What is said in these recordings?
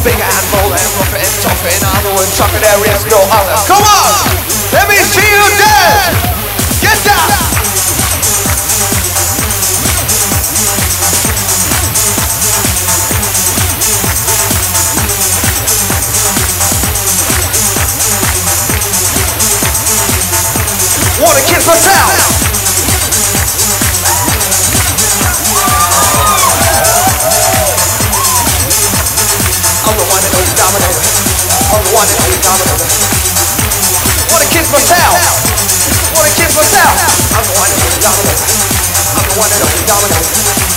I'm big and bold and rough and tough In other words, sucker, there is no other Come on! Let me see you dance! Get down! The one and only dominator.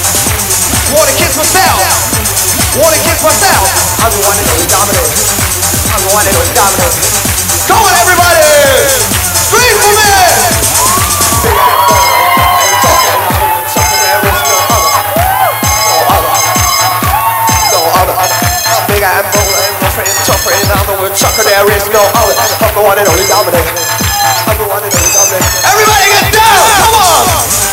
Wanna kiss myself? Wanna kiss myself? I'm the one and only dominator. I'm the one and only dominator. Come on, everybody! Scream for me! I'm big and bold and rough and tough and I'm the there is no other. I'm the one and only dominator. I'm the one and only dominator. Everybody get down! Come on!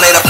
Dominator. Dominator.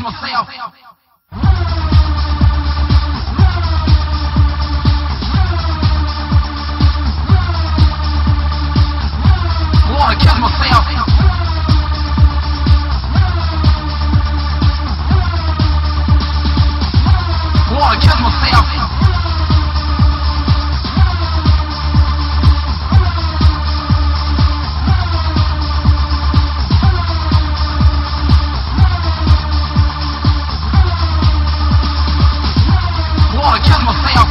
Myself. Wanna kill myself. Wanna kill myself. Wanna kill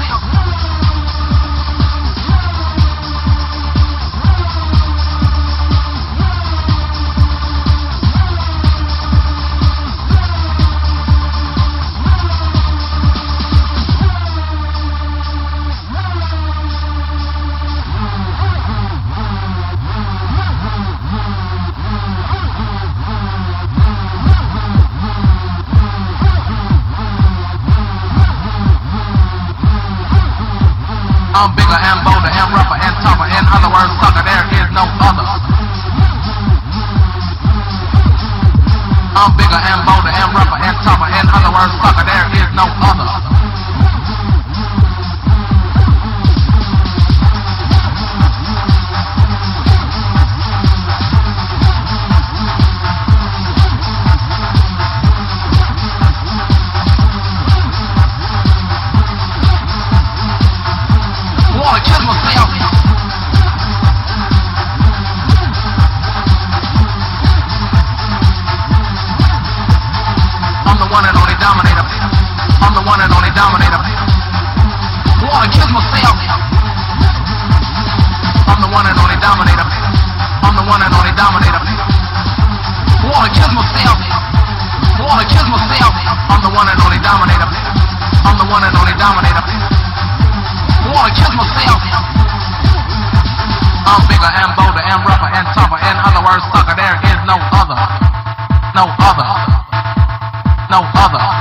I'm bigger and bolder and rougher and tougher. In other words, sucker, there is no other. I'm bigger and bolder and rougher and tougher. In other words, sucker, there is no other. One and only dominator. I'm the one and only dominator. Wanna kill myself. Wanna kill myself. I'm the one and only dominator. I'm the one and only dominator. Wanna kill myself. I'm bigger and bolder and rougher and tougher. In other words, sucker, there is no other. No other. No other.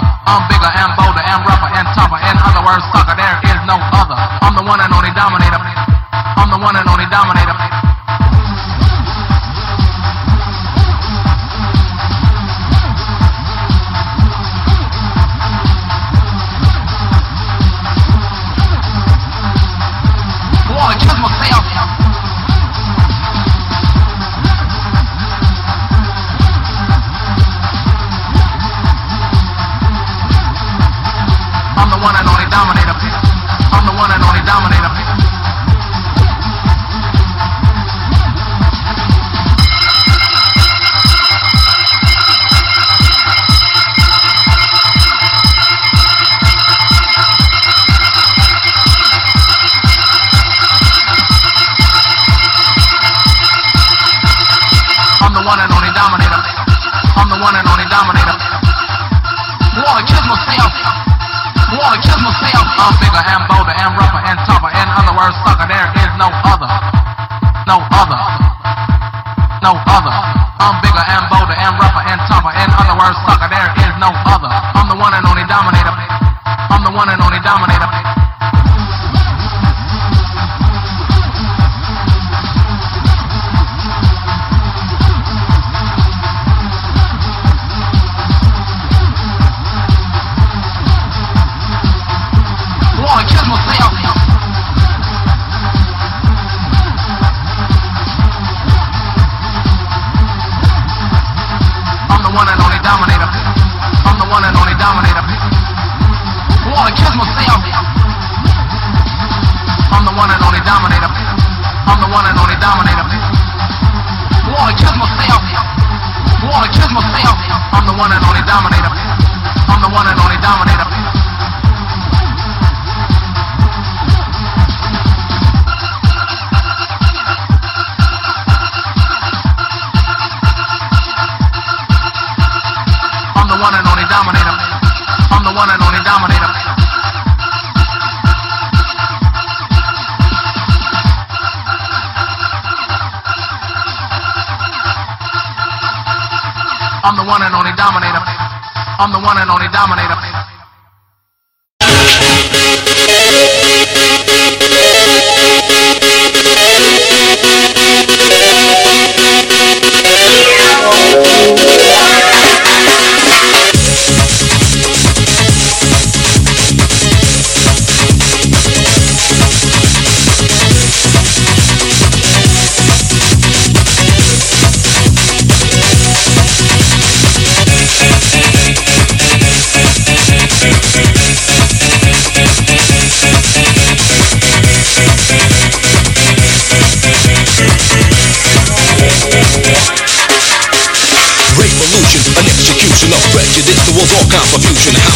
I'm the one and only dominator.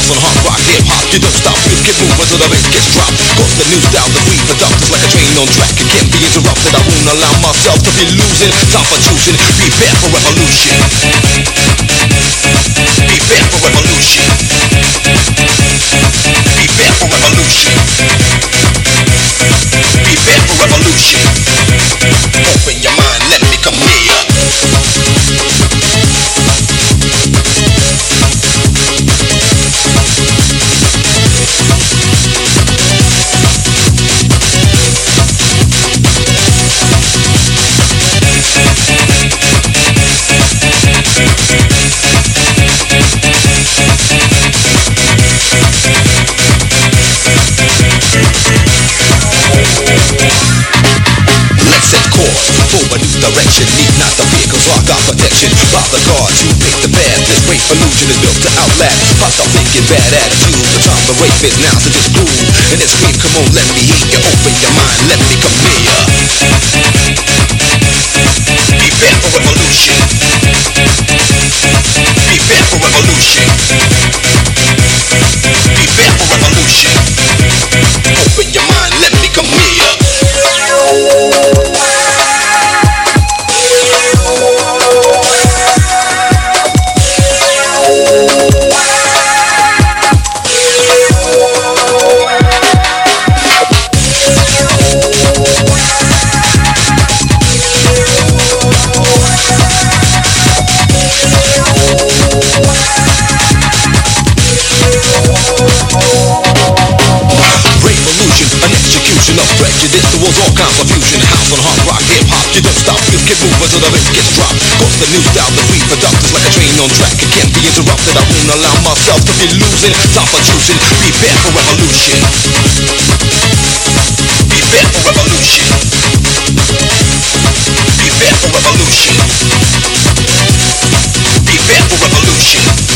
And hard rock, hip hop You don't stop, you keep moving till the bass gets dropped. Cause the new style that we adopt is like a train on track. It can't be interrupted, I won't allow myself to be losing. Time for choosing, prepare for revolution. Prepare for revolution. Prepare for revolution. Prepare for revolution. Open your mind, let me come near illusion is built to outlast. Pop stop thinking bad attitudes. The time to rape is now so just groove And then scream come on let me hear you. Open your mind let me come near Prepare for revolution. Prepare for revolution. Prepare for revolution. Open your mind let me come till the bass gets dropped. Cause the new style the beat adopt is like a train on track. It can't be interrupted, I won't allow myself to be losing. Time for choosing, prepare for revolution. Prepare for revolution. Prepare for revolution. Prepare for revolution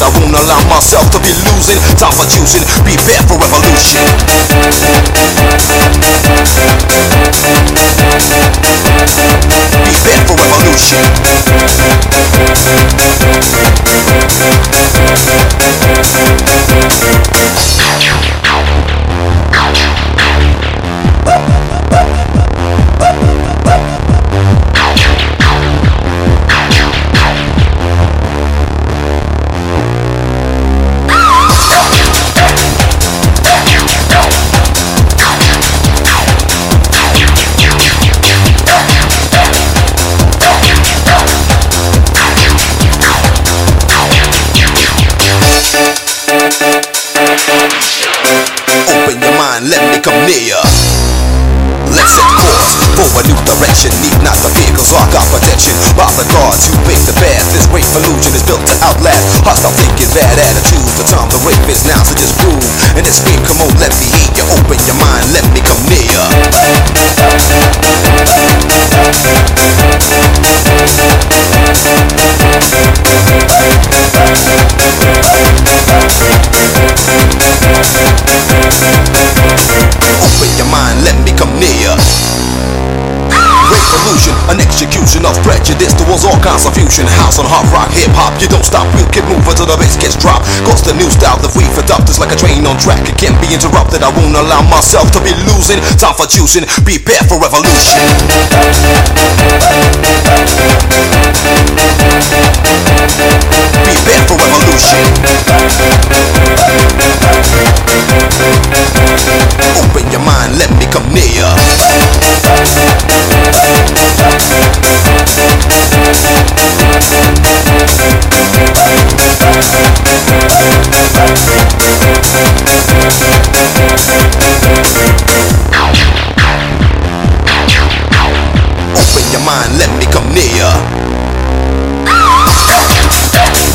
I won't allow myself to be losing. Time for choosing, prepare for revolution. Prepare for revolution. Open direction. Need not the vehicles, I got protection. By the guards who paved the path. This great illusion is built to outlast. Hostile thinking, bad attitude. The time the rape is now, so just prove and escape. Come on, let me hear you. Open your mind, let me come near. Open your mind, let me come near. Execution of prejudice towards all kinds of fusion. House and hard rock, hip hop, you don't stop, you keep moving till the bass gets dropped. Cause the new style that we've adopted is like a train on track. It can't be interrupted. I won't allow myself to be losing. Time for choosing, prepare for revolution. For revolution. Open your mind, let me come near. Open your mind, let me come near. Thank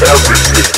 everything.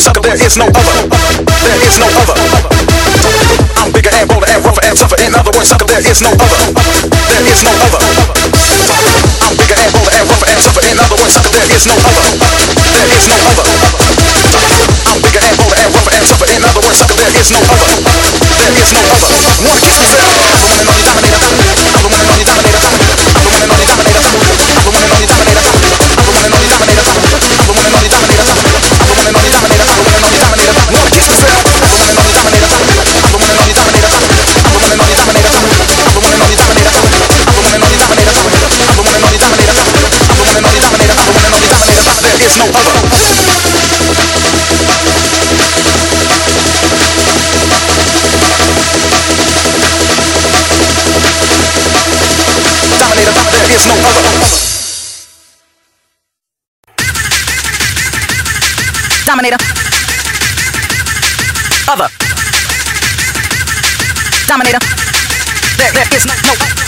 sucker, there is no other. There is no other. I'm bigger and bolder and rougher and tougher. In other words, sucker, there is no other. There is no other. I'm bigger and bolder and rougher and tougher. In other words, sucker, there is no other. There is no other. I'm bigger and bolder and rougher and tougher. In other words, sucker, there is no other. There is no other. Wanna kiss me myself? I'm the one and only dominator. I'm the one and only dominator. I'm the one and only dominator. I'm the one and only dominator. there is no other. Dominator, by there is no other. Dominator. Other. Dominator. There, there is no, no.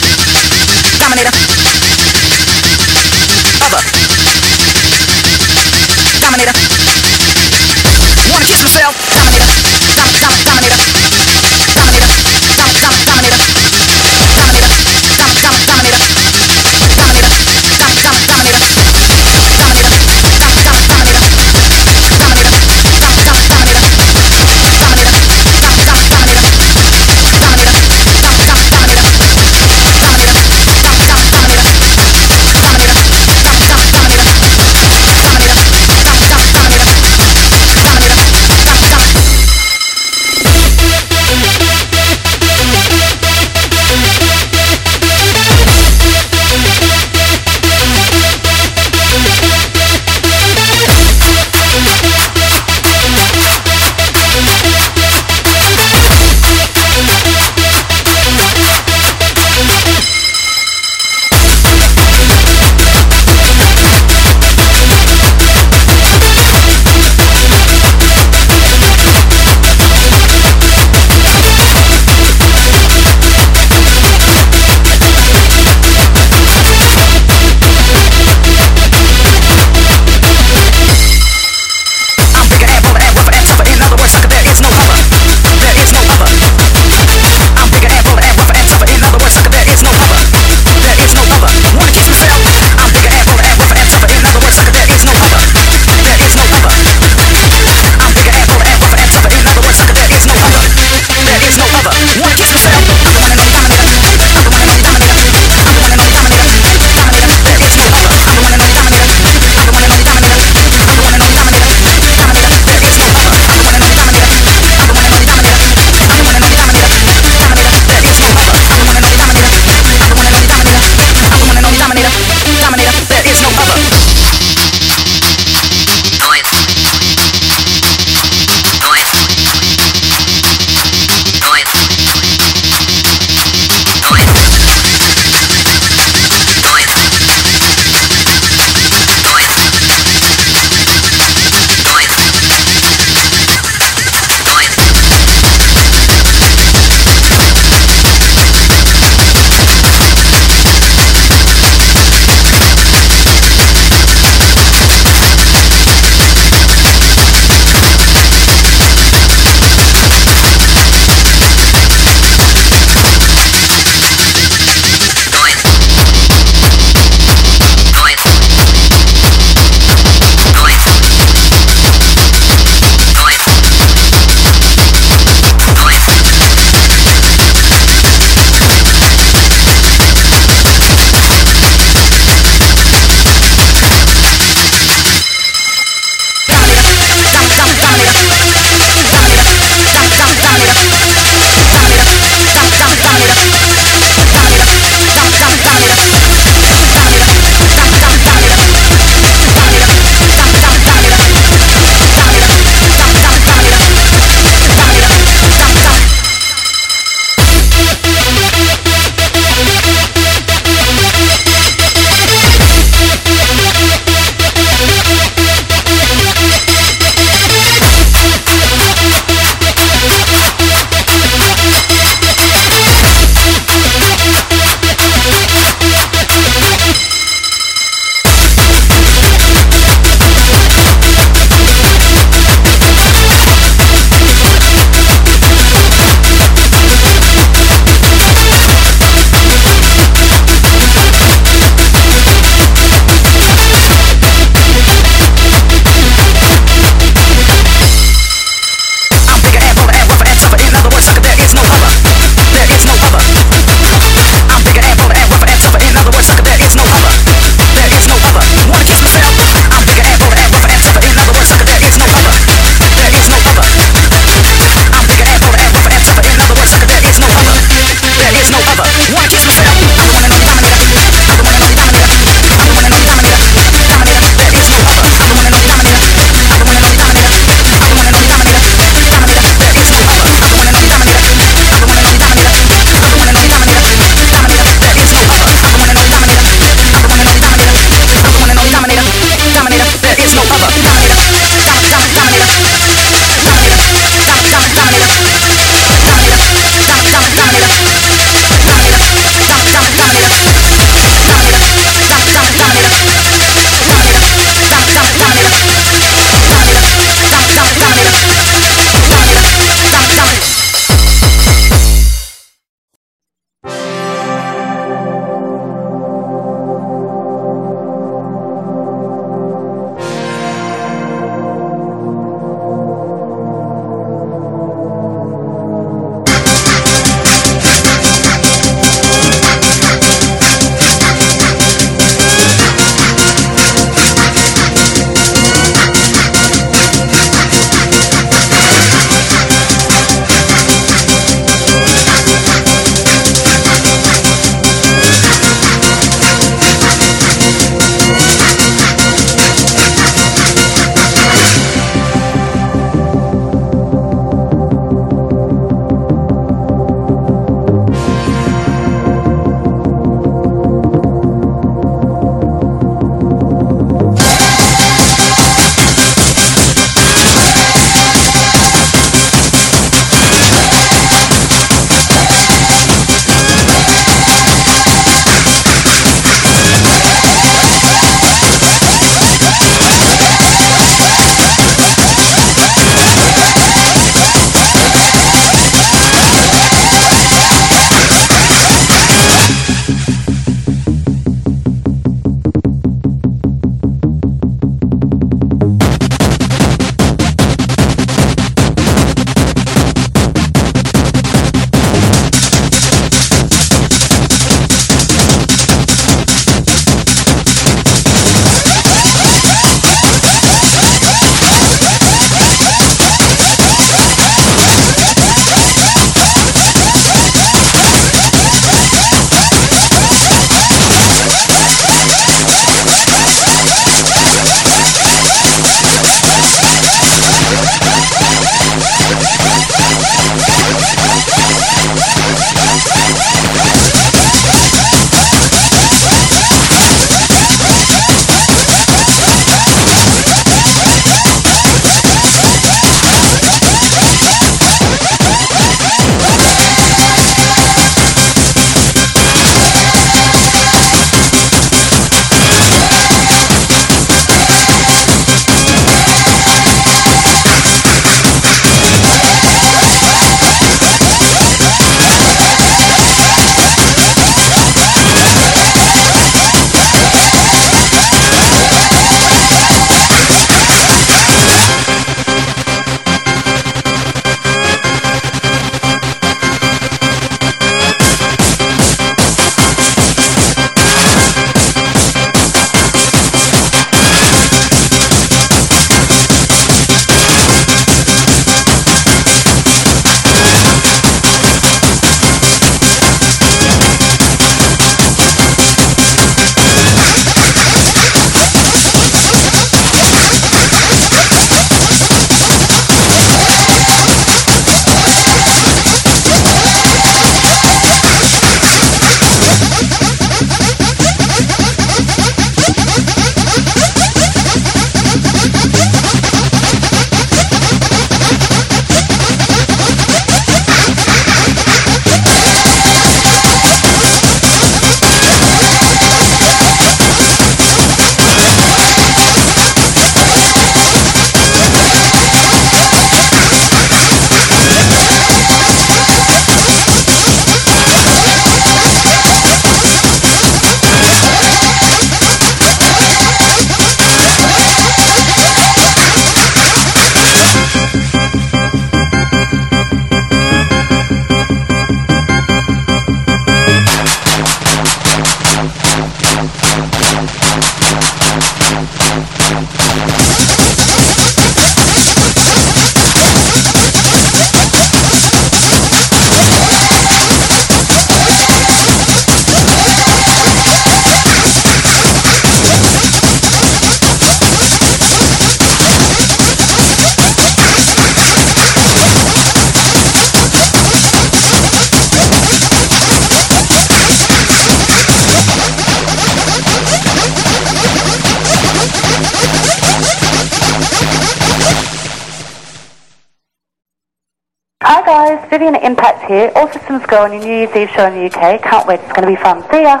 Here. All systems go on your New Year's Eve show in the UK. Can't wait. It's going to be fun. See ya.